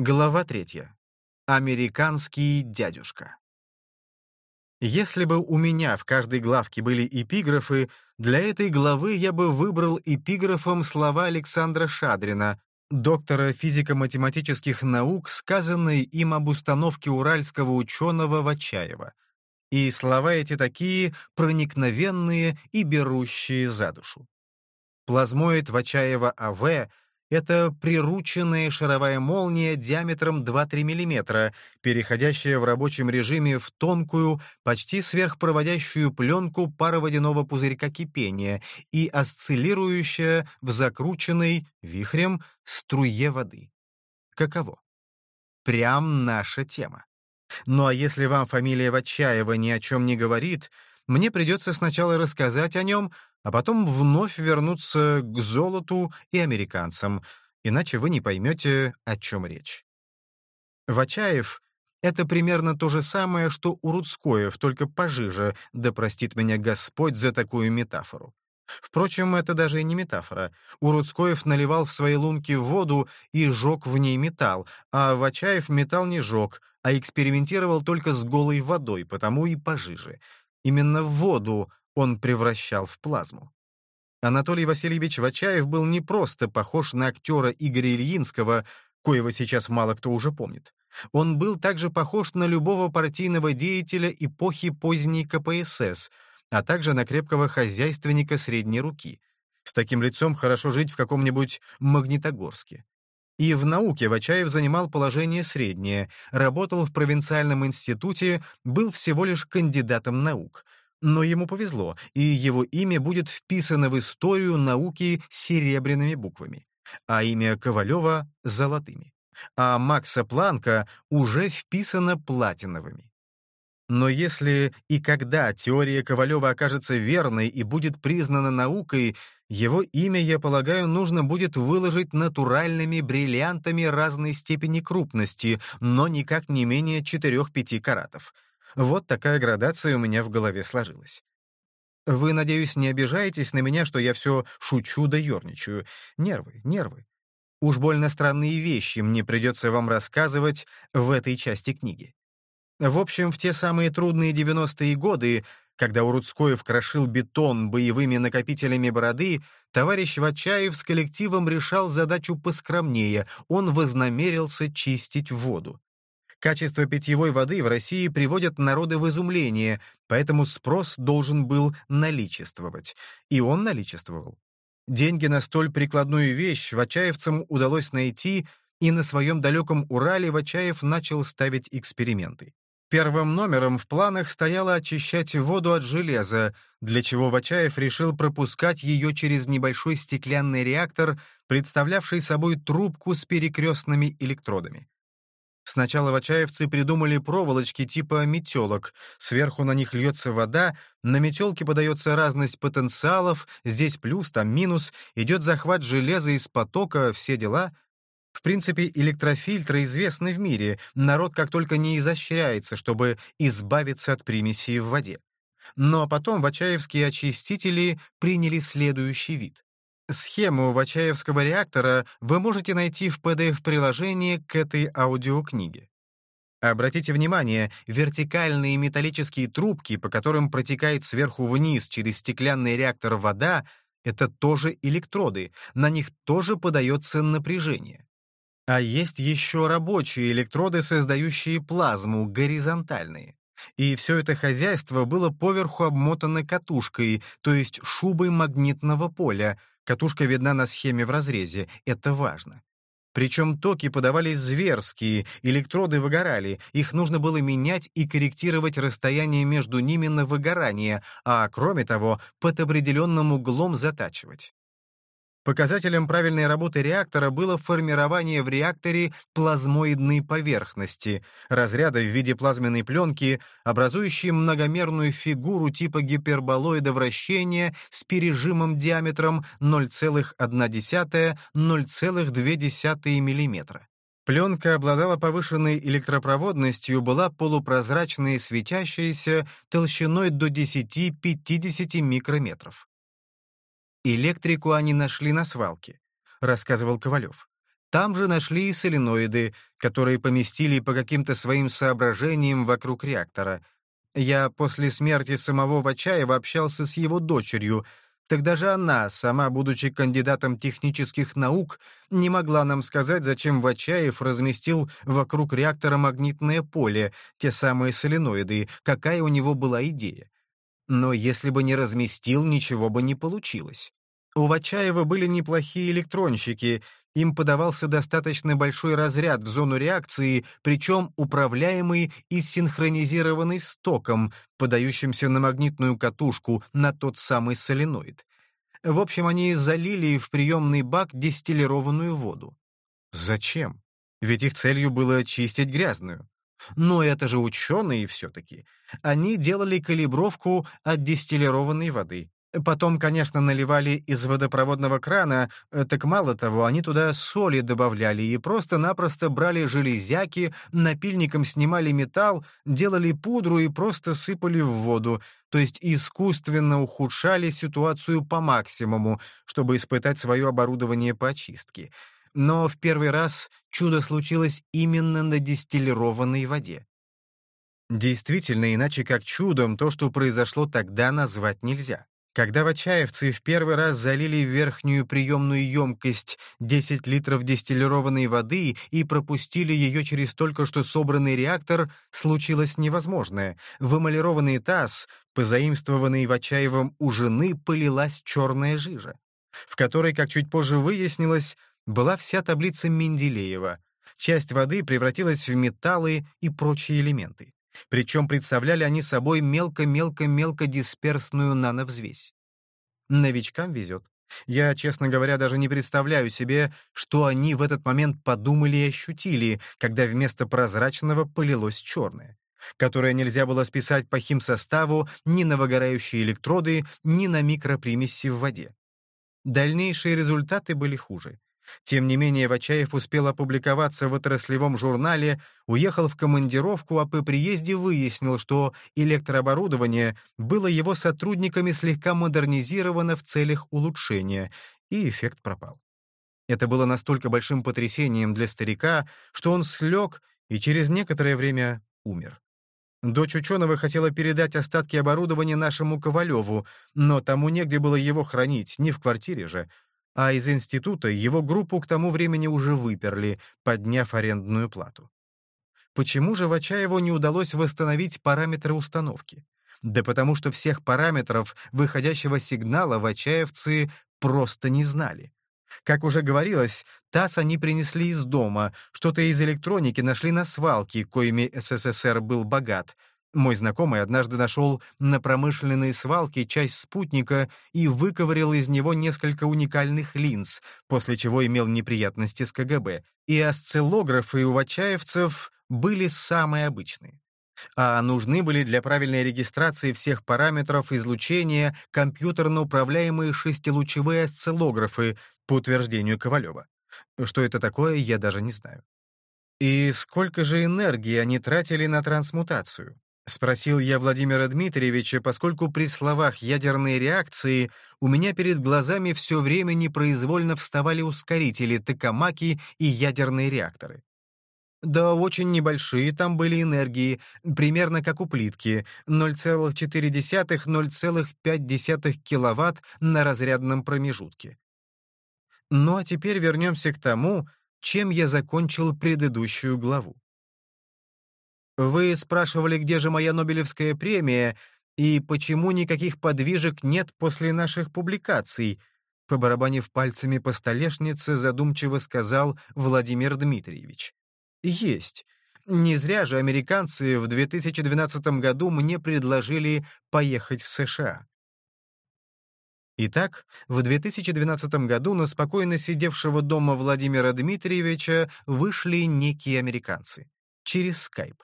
Глава третья. Американский дядюшка. Если бы у меня в каждой главке были эпиграфы, для этой главы я бы выбрал эпиграфом слова Александра Шадрина, доктора физико-математических наук, сказанные им об установке уральского ученого Вачаева. И слова эти такие проникновенные и берущие за душу. Плазмоид Вачаева АВ это прирученная шаровая молния диаметром 2-3 мм, переходящая в рабочем режиме в тонкую, почти сверхпроводящую пленку пароводяного пузырька кипения и осциллирующая в закрученной вихрем струе воды. Каково? Прям наша тема. Ну а если вам фамилия Вачаева ни о чем не говорит, мне придется сначала рассказать о нем, а потом вновь вернуться к золоту и американцам, иначе вы не поймете, о чем речь. Вачаев — это примерно то же самое, что у Рудскоев, только пожиже, да простит меня Господь за такую метафору. Впрочем, это даже и не метафора. У Рудскоев наливал в свои лунки воду и жег в ней металл, а Вачаев металл не жег, а экспериментировал только с голой водой, потому и пожиже. Именно воду он превращал в плазму. Анатолий Васильевич Вачаев был не просто похож на актера Игоря Ильинского, коего сейчас мало кто уже помнит. Он был также похож на любого партийного деятеля эпохи поздней КПСС, а также на крепкого хозяйственника средней руки. С таким лицом хорошо жить в каком-нибудь Магнитогорске. И в науке Вачаев занимал положение среднее, работал в провинциальном институте, был всего лишь кандидатом наук — но ему повезло, и его имя будет вписано в историю науки серебряными буквами, а имя Ковалева — золотыми. А Макса Планка уже вписано платиновыми. Но если и когда теория Ковалева окажется верной и будет признана наукой, его имя, я полагаю, нужно будет выложить натуральными бриллиантами разной степени крупности, но никак не менее 4-5 каратов — вот такая градация у меня в голове сложилась. Вы, надеюсь, не обижаетесь на меня, что я все шучу да ерничаю. Нервы, нервы. Уж больно странные вещи мне придется вам рассказывать в этой части книги. В общем, в те самые трудные 90-е годы, когда Урудскоев крошил бетон боевыми накопителями бороды, товарищ Вачаев с коллективом решал задачу поскромнее, он вознамерился чистить воду. Качество питьевой воды в России приводит народы в изумление, поэтому спрос должен был наличествовать. И он наличествовал. Деньги на столь прикладную вещь вачаевцам удалось найти, и на своем далеком Урале Вачаев начал ставить эксперименты. Первым номером в планах стояло очищать воду от железа, для чего Вачаев решил пропускать ее через небольшой стеклянный реактор, представлявший собой трубку с перекрестными электродами. Сначала вачаевцы придумали проволочки типа метелок. Сверху на них льется вода, на метелке подается разность потенциалов, здесь плюс, там минус, идет захват железа из потока, все дела. В принципе, электрофильтры известны в мире, народ как только не изощряется, чтобы избавиться от примесей в воде. Но потом вачаевские очистители приняли следующий вид. Схему Вачаевского реактора вы можете найти в PDF-приложении к этой аудиокниге. Обратите внимание, вертикальные металлические трубки, по которым протекает сверху вниз через стеклянный реактор вода, это тоже электроды, на них тоже подается напряжение. А есть еще рабочие электроды, создающие плазму, горизонтальные. И все это хозяйство было поверху обмотано катушкой, то есть шубой магнитного поля, Катушка видна на схеме в разрезе, это важно. Причем токи подавались зверские, электроды выгорали, их нужно было менять и корректировать расстояние между ними на выгорание, а, кроме того, под определенным углом затачивать. Показателем правильной работы реактора было формирование в реакторе плазмоидной поверхности, разряда в виде плазменной пленки, образующей многомерную фигуру типа гиперболоида вращения с пережимом диаметром 0,1-0,2 мм. Пленка обладала повышенной электропроводностью, была полупрозрачной и светящаяся толщиной до 10-50 микрометров. Электрику они нашли на свалке, рассказывал Ковалев. Там же нашли и соленоиды, которые поместили по каким-то своим соображениям вокруг реактора. Я после смерти самого Вачаева общался с его дочерью — Тогда же она, сама будучи кандидатом технических наук, не могла нам сказать, зачем Вачаев разместил вокруг реактора магнитное поле, те самые соленоиды, какая у него была идея. Но если бы не разместил, ничего бы не получилось. У Вачаева были неплохие электронщики, им подавался достаточно большой разряд в зону реакции, причем управляемый и синхронизированный с током, подающимся на магнитную катушку на тот самый соленоид. В общем, они залили в приемный бак дистиллированную воду. Зачем? Ведь их целью было чистить грязную. Но это же ученые все-таки. Они делали калибровку от дистиллированной воды. Потом, конечно, наливали из водопроводного крана, э, так мало того, они туда соли добавляли и просто-напросто брали железяки, напильником снимали металл, делали пудру и просто сыпали в воду, то есть искусственно ухудшали ситуацию по максимуму, чтобы испытать свое оборудование по очистке. Но в первый раз чудо случилось именно на дистиллированной воде. Действительно, иначе как чудом то, что произошло тогда, назвать нельзя. Когда вачаевцы в первый раз залили в верхнюю приемную емкость 10 литров дистиллированной воды и пропустили ее через только что собранный реактор, случилось невозможное. В эмалированный таз, позаимствованный Вачаевым у жены, полилась черная жижа, в которой, как чуть позже выяснилось, была вся таблица Менделеева. Часть воды превратилась в металлы и прочие элементы. Причем представляли они собой мелко-мелко-мелко дисперсную нановзвесь. Новичкам везет. Я, честно говоря, даже не представляю себе, что они в этот момент подумали и ощутили, когда вместо прозрачного полилось черное, которое нельзя было списать по химсоставу ни на выгорающие электроды, ни на микропримеси в воде. Дальнейшие результаты были хуже. Тем не менее, Вачаев успел опубликоваться в отраслевом журнале, уехал в командировку, а по приезде выяснил, что электрооборудование было его сотрудниками слегка модернизировано в целях улучшения, и эффект пропал. Это было настолько большим потрясением для старика, что он слег и через некоторое время умер. Дочь ученого хотела передать остатки оборудования нашему Ковалеву, но тому негде было его хранить, не в квартире же, а из института его группу к тому времени уже выперли, подняв арендную плату. Почему же Вачаеву не удалось восстановить параметры установки? Да потому что всех параметров выходящего сигнала вачаевцы просто не знали. Как уже говорилось, ТАСС они принесли из дома, что-то из электроники нашли на свалке, коими СССР был богат, мой знакомый однажды нашел на промышленной свалке часть спутника и выковырял из него несколько уникальных линз, после чего имел неприятности с КГБ. И осциллографы у вачаевцев были самые обычные. А нужны были для правильной регистрации всех параметров излучения компьютерно управляемые шестилучевые осциллографы, по утверждению Ковалева. Что это такое, я даже не знаю. И сколько же энергии они тратили на трансмутацию? — спросил я Владимира Дмитриевича, поскольку при словах ядерной реакции у меня перед глазами все время непроизвольно вставали ускорители, токамаки и ядерные реакторы. Да, очень небольшие там были энергии, примерно как у плитки, 0,4-0,5 киловатт на разрядном промежутке. Ну а теперь вернемся к тому, чем я закончил предыдущую главу. Вы спрашивали, где же моя Нобелевская премия и почему никаких подвижек нет после наших публикаций, побарабанив пальцами по столешнице, задумчиво сказал Владимир Дмитриевич. Есть. Не зря же американцы в 2012 году мне предложили поехать в США. Итак, в 2012 году на спокойно сидевшего дома Владимира Дмитриевича вышли некие американцы. Через скайп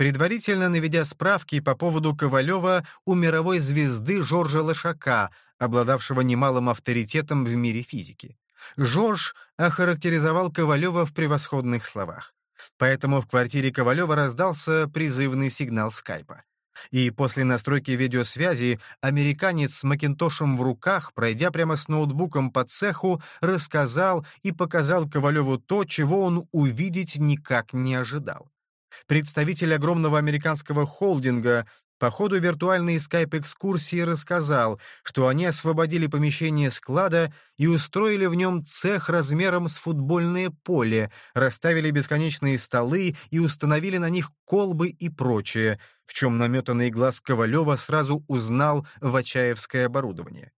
предварительно наведя справки по поводу Ковалева у мировой звезды Жоржа Лошака, обладавшего немалым авторитетом в мире физики. Жорж охарактеризовал Ковалева в превосходных словах. Поэтому в квартире Ковалева раздался призывный сигнал скайпа. И после настройки видеосвязи американец с Макинтошем в руках, пройдя прямо с ноутбуком по цеху, рассказал и показал Ковалеву то, чего он увидеть никак не ожидал. Представитель огромного американского холдинга по ходу виртуальной скайп-экскурсии рассказал, что они освободили помещение склада и устроили в нем цех размером с футбольное поле, расставили бесконечные столы и установили на них колбы и прочее, в чем наметанный глаз Ковалева сразу узнал вачаевское оборудование.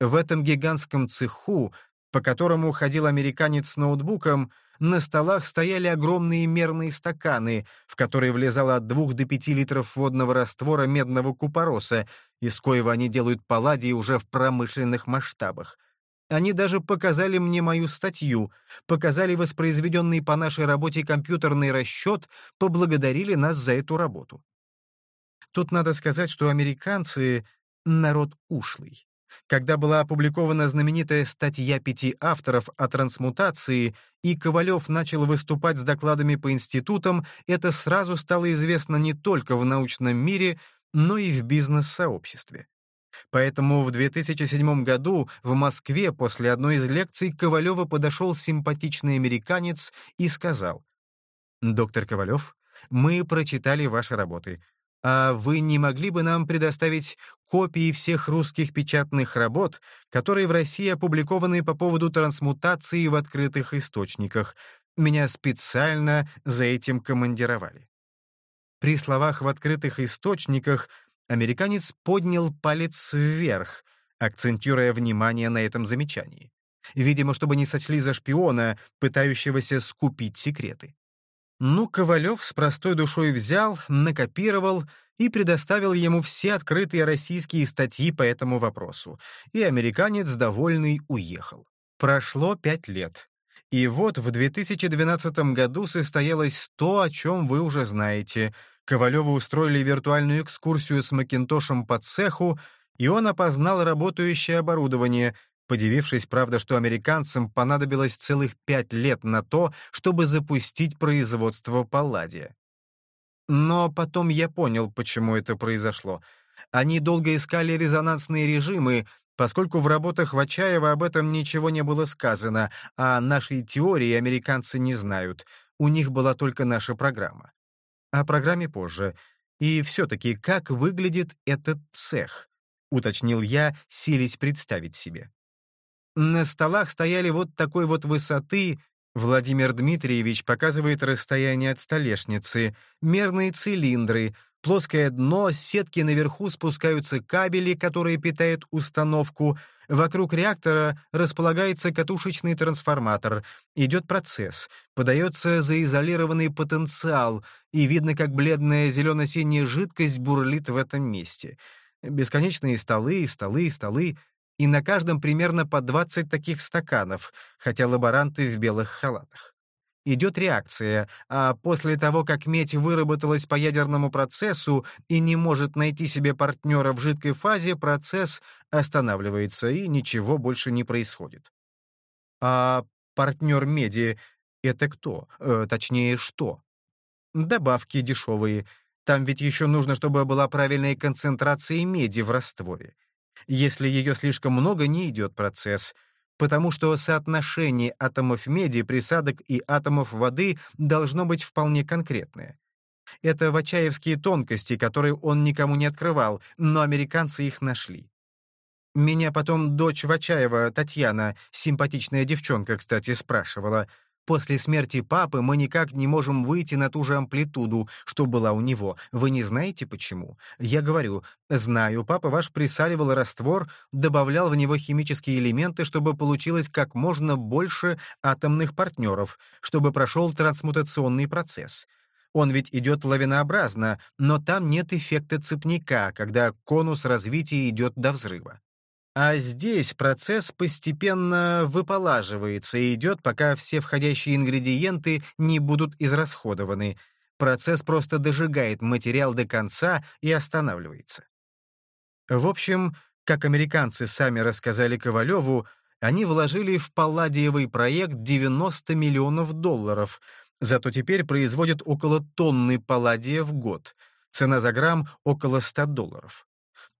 В этом гигантском цеху, по которому ходил американец с ноутбуком, на столах стояли огромные мерные стаканы, в которые влезало от двух до пяти литров водного раствора медного купороса, из коего они делают палладий уже в промышленных масштабах. Они даже показали мне мою статью, показали воспроизведенный по нашей работе компьютерный расчет, поблагодарили нас за эту работу. Тут надо сказать, что американцы — народ ушлый. Когда была опубликована знаменитая статья пяти авторов о трансмутации, и Ковалев начал выступать с докладами по институтам, это сразу стало известно не только в научном мире, но и в бизнес-сообществе. Поэтому в 2007 году в Москве после одной из лекций Ковалева подошел симпатичный американец и сказал, «Доктор Ковалев, мы прочитали ваши работы. А вы не могли бы нам предоставить копии всех русских печатных работ, которые в России опубликованы по поводу трансмутации в открытых источниках? Меня специально за этим командировали. При словах «в открытых источниках» американец поднял палец вверх, акцентируя внимание на этом замечании. Видимо, чтобы не сочли за шпиона, пытающегося скупить секреты. Ну, Ковалев с простой душой взял, накопировал и предоставил ему все открытые российские статьи по этому вопросу, и американец, довольный, уехал. Прошло пять лет. И вот в 2012 году состоялось то, о чем вы уже знаете. Ковалеву устроили виртуальную экскурсию с Макинтошем по цеху, и он опознал работающее оборудование, подивившись, правда, что американцам понадобилось целых пять лет на то, чтобы запустить производство палладия. Но потом я понял, почему это произошло. Они долго искали резонансные режимы, поскольку в работах Вачаева об этом ничего не было сказано, а нашей теории американцы не знают. У них была только наша программа. О программе позже. И все-таки, как выглядит этот цех? Уточнил я, сились представить себе. На столах стояли вот такой вот высоты, Владимир Дмитриевич показывает расстояние от столешницы, мерные цилиндры, плоское дно, сетки наверху спускаются кабели, которые питают установку, вокруг реактора располагается катушечный трансформатор, идет процесс, подается заизолированный потенциал, и видно, как бледная зелено-синяя жидкость бурлит в этом месте. Бесконечные столы, столы, столы, и на каждом примерно по 20 таких стаканов, хотя лаборанты в белых халатах. Идет реакция, а после того, как медь выработалась по ядерному процессу и не может найти себе партнера в жидкой фазе, процесс останавливается, и ничего больше не происходит. А партнер меди — это кто? Э, точнее, что? Добавки дешевые. Там ведь еще нужно, чтобы была правильная концентрация меди в растворе. Если ее слишком много, не идет процесс, потому что соотношение атомов меди, присадок и атомов воды должно быть вполне конкретное. Это вачаевские тонкости, которые он никому не открывал, но американцы их нашли. Меня потом дочь Вачаева, Татьяна, симпатичная девчонка, кстати, спрашивала — После смерти папы мы никак не можем выйти на ту же амплитуду, что была у него. Вы не знаете почему? Я говорю, знаю, папа ваш присаливал раствор, добавлял в него химические элементы, чтобы получилось как можно больше атомных партнеров, чтобы прошел трансмутационный процесс. Он ведь идет лавинообразно, но там нет эффекта цепника, когда конус развития идет до взрыва. А здесь процесс постепенно выполаживается и идет, пока все входящие ингредиенты не будут израсходованы. Процесс просто дожигает материал до конца и останавливается. В общем, как американцы сами рассказали Ковалеву, они вложили в палладиевый проект 90 миллионов долларов, зато теперь производят около тонны палладия в год — Цена за грамм — около 100 долларов.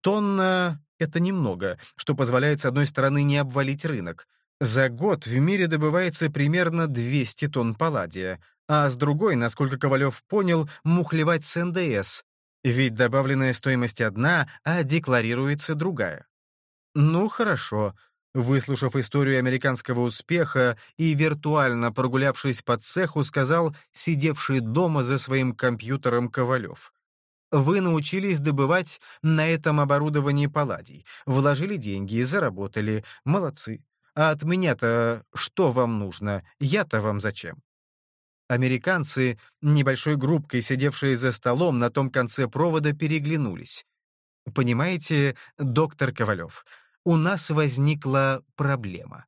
Тонна — это немного, что позволяет, с одной стороны, не обвалить рынок. За год в мире добывается примерно 200 тонн палладия, а с другой, насколько Ковалев понял, мухлевать с НДС, ведь добавленная стоимость одна, а декларируется другая. Ну, хорошо. Выслушав историю американского успеха и виртуально прогулявшись по цеху, сказал сидевший дома за своим компьютером Ковалев. Вы научились добывать на этом оборудовании палладий, вложили деньги, заработали, молодцы. А от меня-то что вам нужно? Я-то вам зачем? Американцы, небольшой группкой, сидевшие за столом на том конце провода, переглянулись. «Понимаете, доктор Ковалев, у нас возникла проблема.